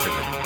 Activism.